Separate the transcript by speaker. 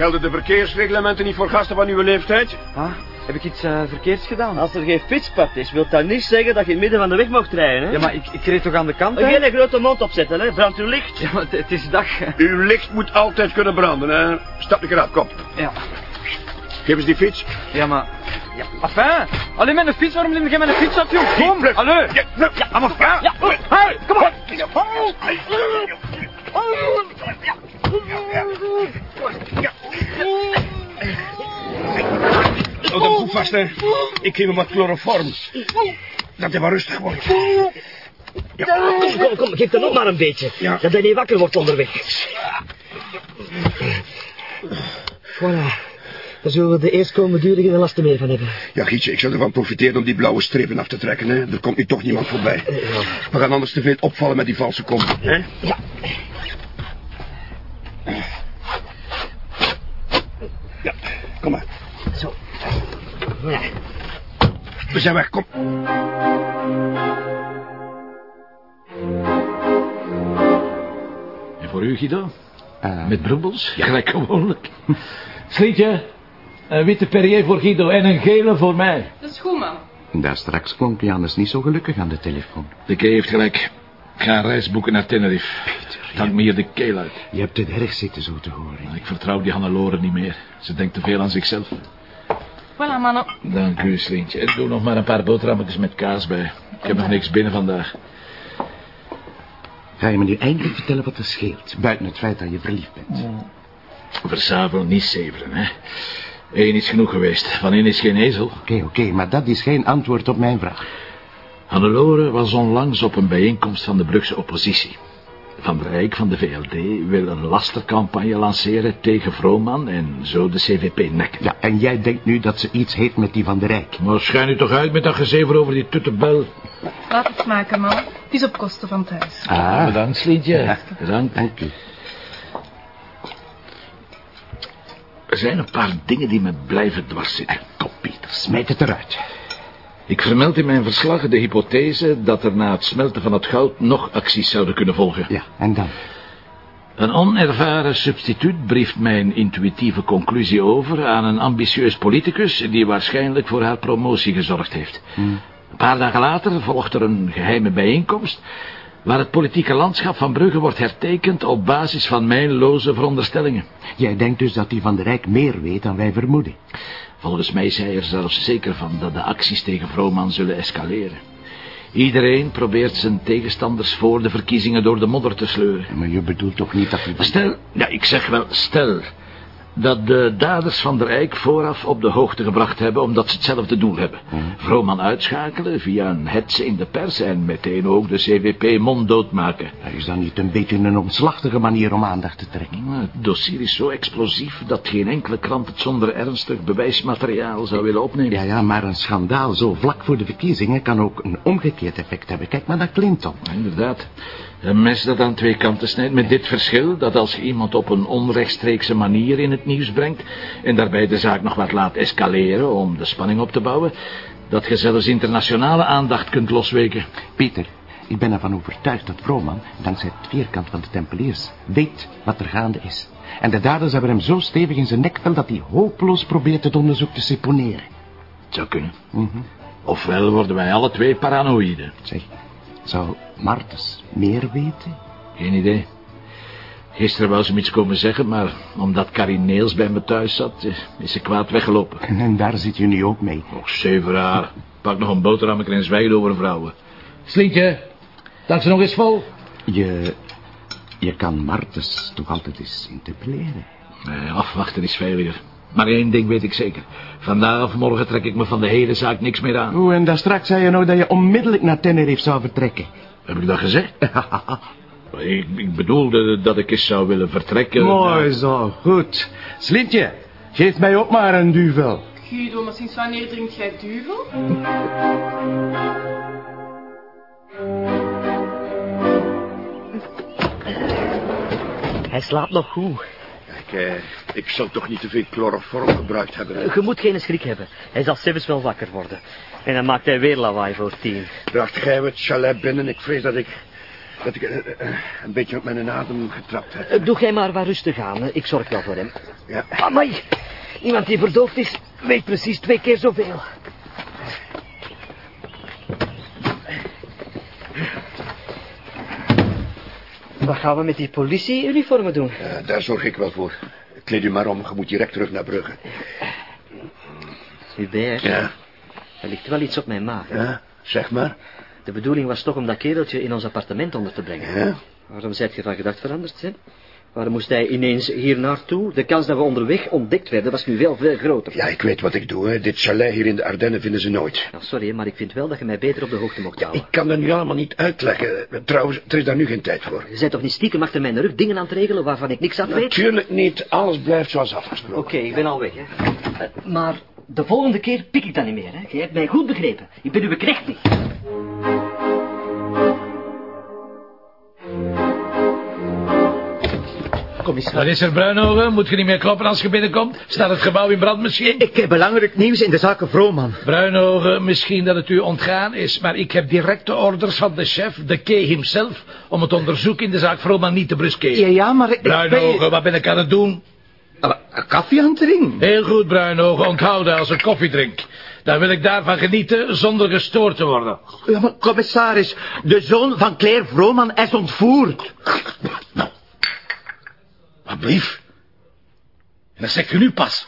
Speaker 1: Gelden de verkeersreglementen niet voor gasten van uw leeftijd?
Speaker 2: Ah, heb ik iets uh, verkeerds gedaan?
Speaker 3: Als er geen fietspad is, wil dat niet zeggen dat je in het midden van de weg mag rijden, hè?
Speaker 2: Ja, maar ik, ik reed toch aan de kant, hè?
Speaker 3: Geen grote mond opzetten, hè? Brandt uw licht.
Speaker 2: Ja, maar het is dag.
Speaker 1: Uw licht moet altijd kunnen branden, hè? Stap ik eraf, kom.
Speaker 2: Ja.
Speaker 1: Geef eens die fiets.
Speaker 2: Ja, maar... Ja, enfin. Alleen met een fiets, waarom neem jij met een fiets af, joh? Kom, allee.
Speaker 1: Ja, ja,
Speaker 2: Ja, maar enfin.
Speaker 3: Ja,
Speaker 2: Hey, kom op.
Speaker 1: Houd hem vast, hè. Ik geef hem wat chloroform. Dat hij maar rustig wordt.
Speaker 3: Kom, kom, kom, geef dan ook maar een beetje.
Speaker 1: Ja.
Speaker 3: Dat hij niet wakker wordt onderweg. Voilà. Daar zullen we de eerstkomende geen lasten meer van hebben.
Speaker 1: Ja, Gietje, ik zal ervan profiteren om die blauwe strepen af te trekken, hè. Er komt nu toch niemand voorbij. We gaan anders te veel opvallen met die valse kom, hè.
Speaker 3: Ja.
Speaker 1: Ja, kom maar.
Speaker 3: Zo. Ja.
Speaker 1: We zijn weg, kom.
Speaker 4: En voor u, Guido?
Speaker 2: Eh,
Speaker 4: Met brubbels? Gelijk gewoonlijk. Slietje, een witte Perrier voor Guido en een gele voor mij.
Speaker 5: Dat is goed, man.
Speaker 6: Daar straks klonk Janus niet zo gelukkig aan de telefoon.
Speaker 4: De Kee heeft gelijk. Ik ga een reis boeken naar Tenerife. Het hangt me hier de keel uit.
Speaker 6: Je hebt het erg zitten zo te horen.
Speaker 4: Ik vertrouw die Hannelore niet meer. Ze denkt te veel aan zichzelf.
Speaker 5: Voilà, mannen.
Speaker 4: Dank u, Slientje. En doe nog maar een paar boterhammetjes met kaas bij. Ik heb nog niks binnen vandaag.
Speaker 6: Ga je me nu eindelijk vertellen wat er scheelt? Buiten het feit dat je verliefd bent.
Speaker 4: Verzavel niet zeveren, hè. Eén is genoeg geweest. Van één is geen ezel.
Speaker 6: Oké, oké, maar dat is geen antwoord op mijn vraag.
Speaker 4: Hannelore was onlangs op een bijeenkomst van de Brugse oppositie. Van der Eyck van de VLD wil een lastercampagne lanceren tegen Vrooman en zo de CVP nekken.
Speaker 6: Ja, en jij denkt nu dat ze iets heeft met die van de Rijk.
Speaker 4: Maar schijn u toch uit met dat gezever over die tuttebel.
Speaker 5: Laat het smaken, man. Het is op kosten van thuis.
Speaker 6: Ah,
Speaker 4: Bedankt, Slientje. Bedankt.
Speaker 6: dank u.
Speaker 4: Er zijn een paar dingen die me blijven dwars zitten.
Speaker 6: Kom, Pieter, smijt het eruit.
Speaker 4: Ik vermeld in mijn verslag de hypothese dat er na het smelten van het goud nog acties zouden kunnen volgen.
Speaker 6: Ja, en dan?
Speaker 4: Een onervaren substituut brieft mijn intuïtieve conclusie over aan een ambitieus politicus die waarschijnlijk voor haar promotie gezorgd heeft. Een paar dagen later volgt er een geheime bijeenkomst waar het politieke landschap van Brugge wordt hertekend op basis van mijn loze veronderstellingen.
Speaker 6: Jij denkt dus dat die van de Rijk meer weet dan wij vermoeden.
Speaker 4: Volgens mij is hij er zelfs zeker van dat de acties tegen Vrooman zullen escaleren. Iedereen probeert zijn tegenstanders voor de verkiezingen door de modder te sleuren.
Speaker 6: Maar je bedoelt toch niet dat...
Speaker 4: Maar Stel, ja, ik zeg wel stel, dat de daders van der Eyck vooraf op de hoogte gebracht hebben omdat ze hetzelfde doel hebben. Vrooman uitschakelen via een hetze in de pers en meteen ook de CVP monddood maken.
Speaker 6: Is dat niet een beetje een omslachtige manier om aandacht te trekken?
Speaker 4: Het dossier is zo explosief dat geen enkele krant het zonder ernstig bewijsmateriaal zou willen opnemen.
Speaker 6: Ja, ja, maar een schandaal zo vlak voor de verkiezingen kan ook een omgekeerd effect hebben. Kijk maar naar Clinton.
Speaker 4: Ja, Inderdaad. Een mes dat aan twee kanten snijdt met dit verschil... dat als je iemand op een onrechtstreekse manier in het nieuws brengt... en daarbij de zaak nog wat laat escaleren om de spanning op te bouwen... dat je zelfs internationale aandacht kunt losweken.
Speaker 6: Pieter, ik ben ervan overtuigd dat Vrooman, dankzij het vierkant van de Tempeliers, weet wat er gaande is. En de daders hebben hem zo stevig in zijn nek vel dat hij hopeloos probeert het onderzoek te seponeren.
Speaker 4: Het zou kunnen. Ofwel worden wij alle twee paranoïden.
Speaker 6: Zeg, zou Martens meer weten?
Speaker 4: Geen idee. Gisteren wou ze me iets komen zeggen, maar omdat Karin Neels bij me thuis zat... eh, is ze kwaad weggelopen.
Speaker 6: En daar zit je nu ook mee.
Speaker 4: Och, zeveraar. Pak nog een boterhammetje en zwijg over vrouwen. Slientje, dank ze nog eens vol.
Speaker 6: Je, je kan Martens toch altijd eens interpelleren.
Speaker 4: Nee, afwachten is veiliger. Maar één ding weet ik zeker. Vandaag of morgen trek ik me van de hele zaak niks meer aan.
Speaker 6: Oeh, en daar straks zei je nou dat je onmiddellijk naar Tenerife zou vertrekken.
Speaker 4: Heb ik dat gezegd? ik, ik bedoelde dat ik eens zou willen vertrekken.
Speaker 6: Mooi zo, goed. Slintje, geef mij ook maar een duvel.
Speaker 5: Guido, maar sinds wanneer drinkt jij duvel?
Speaker 3: Hij slaapt nog goed.
Speaker 1: Eh, ik zal toch niet te veel chloroform gebruikt hebben. hè.
Speaker 3: Je moet geen schrik hebben. Hij zal zelfs wel wakker worden. En dan maakt hij weer lawaai voor tien.
Speaker 1: Bracht gij het chalet binnen, ik vrees dat ik dat ik eh, eh, een beetje op mijn adem getrapt heb.
Speaker 3: Eh, Doe jij maar wat rustig aan. Ik zorg wel voor hem.
Speaker 1: Ja.
Speaker 3: Amai, iemand die verdoofd is, weet precies twee keer zoveel. Wat gaan we met die politieuniformen doen?
Speaker 1: Eh, daar zorg ik wel voor. Kleed u maar om, je moet direct terug naar Brugge.
Speaker 3: Hubert,
Speaker 1: Ja,
Speaker 3: er ligt wel iets op mijn maag. hè.
Speaker 1: ja, zeg maar.
Speaker 3: De bedoeling was toch om dat kereltje in ons appartement onder te brengen.
Speaker 1: Ja.
Speaker 3: Waarom zijt je van gedacht veranderd, hè? Waarom moest hij ineens hier naartoe? De kans dat we onderweg ontdekt werden was nu wel veel groter.
Speaker 1: Ja, ik weet wat ik doe. Hè. Dit chalet hier in de Ardennen vinden ze nooit.
Speaker 3: Nou, sorry, maar ik vind wel dat je mij beter op de hoogte mocht houden.
Speaker 1: Ik kan dat nu allemaal niet uitleggen. Trouwens, er is daar nu geen tijd voor.
Speaker 3: Je bent toch niet stiekem achter mijn rug dingen aan het regelen waarvan ik niks af weet?
Speaker 1: Natuurlijk niet. Alles blijft zoals afgesproken.
Speaker 3: Oké, ik ben al weg, hè. Eh, maar de volgende keer pik ik dat niet meer, hè. Je hebt mij goed begrepen. Ik ben uw knecht niet.
Speaker 4: Wat
Speaker 7: Commissaris.
Speaker 4: is er, Bruinogen? Moet je niet meer kloppen als je binnenkomt? Staat het gebouw in brand misschien?
Speaker 7: Ik heb belangrijk nieuws in de zaken Vrooman.
Speaker 4: Bruinogen, misschien dat het u ontgaan is, maar ik heb directe orders van de chef, de K himself, om het onderzoek in de zaak Vrooman niet te bruskeren.
Speaker 7: Ja, ja, maar ik
Speaker 4: Bruinogen,
Speaker 7: ben...
Speaker 4: wat ben ik aan het doen?
Speaker 7: Ah, Een koffie aan het drinken.
Speaker 4: Heel goed, Bruinogen, onthouden als ik koffie drink. Dan wil ik daarvan genieten zonder gestoord te worden.
Speaker 7: Ja, maar commissaris, de zoon van Claire Vrooman is ontvoerd.
Speaker 4: Wat blief? En dat je nu pas.